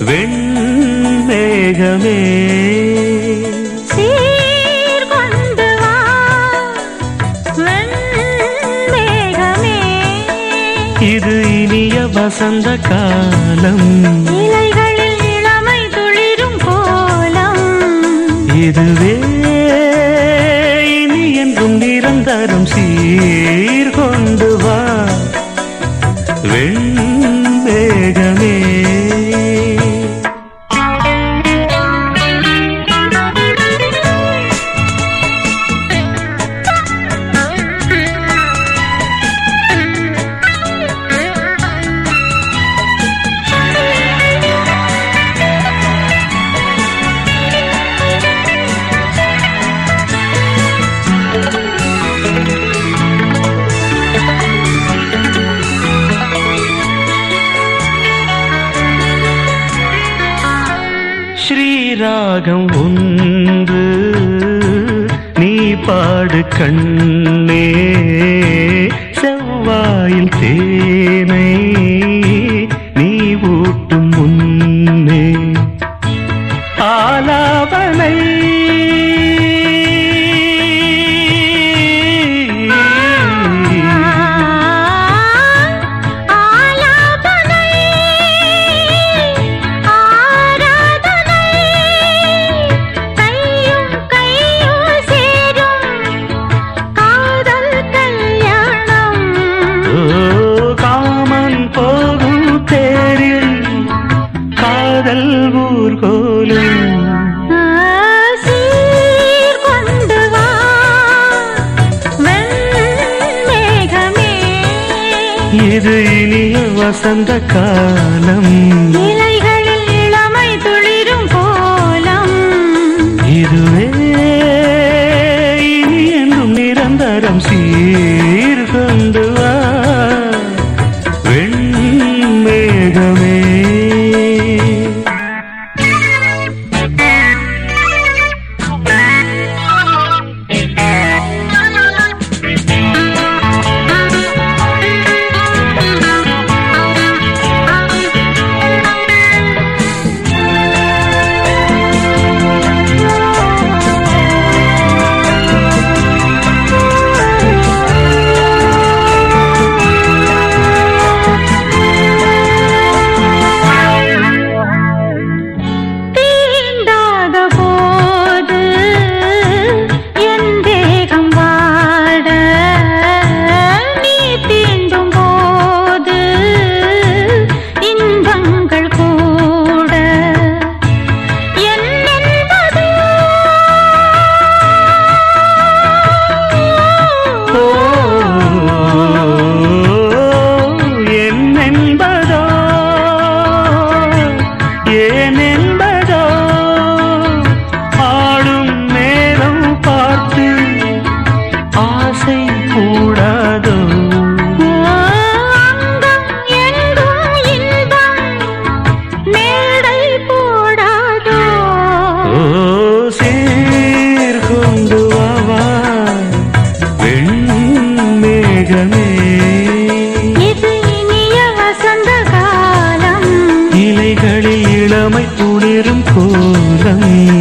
வெண்மேகமே. இது இனிய வசந்த காலம். இலைகளில் இளமை துளிரும் கோலம். இதுவே ராகம் ஒன்று நீ பாடு கண்ணே செவ்வாயில் தே தேரில் காதல் ஊர்கோலும் இது இனிய வசந்த காலம். இலைகளில் இளமை துளிரும் கோலம். இதுவே என்றும் நிரந்தரம் சீ 不能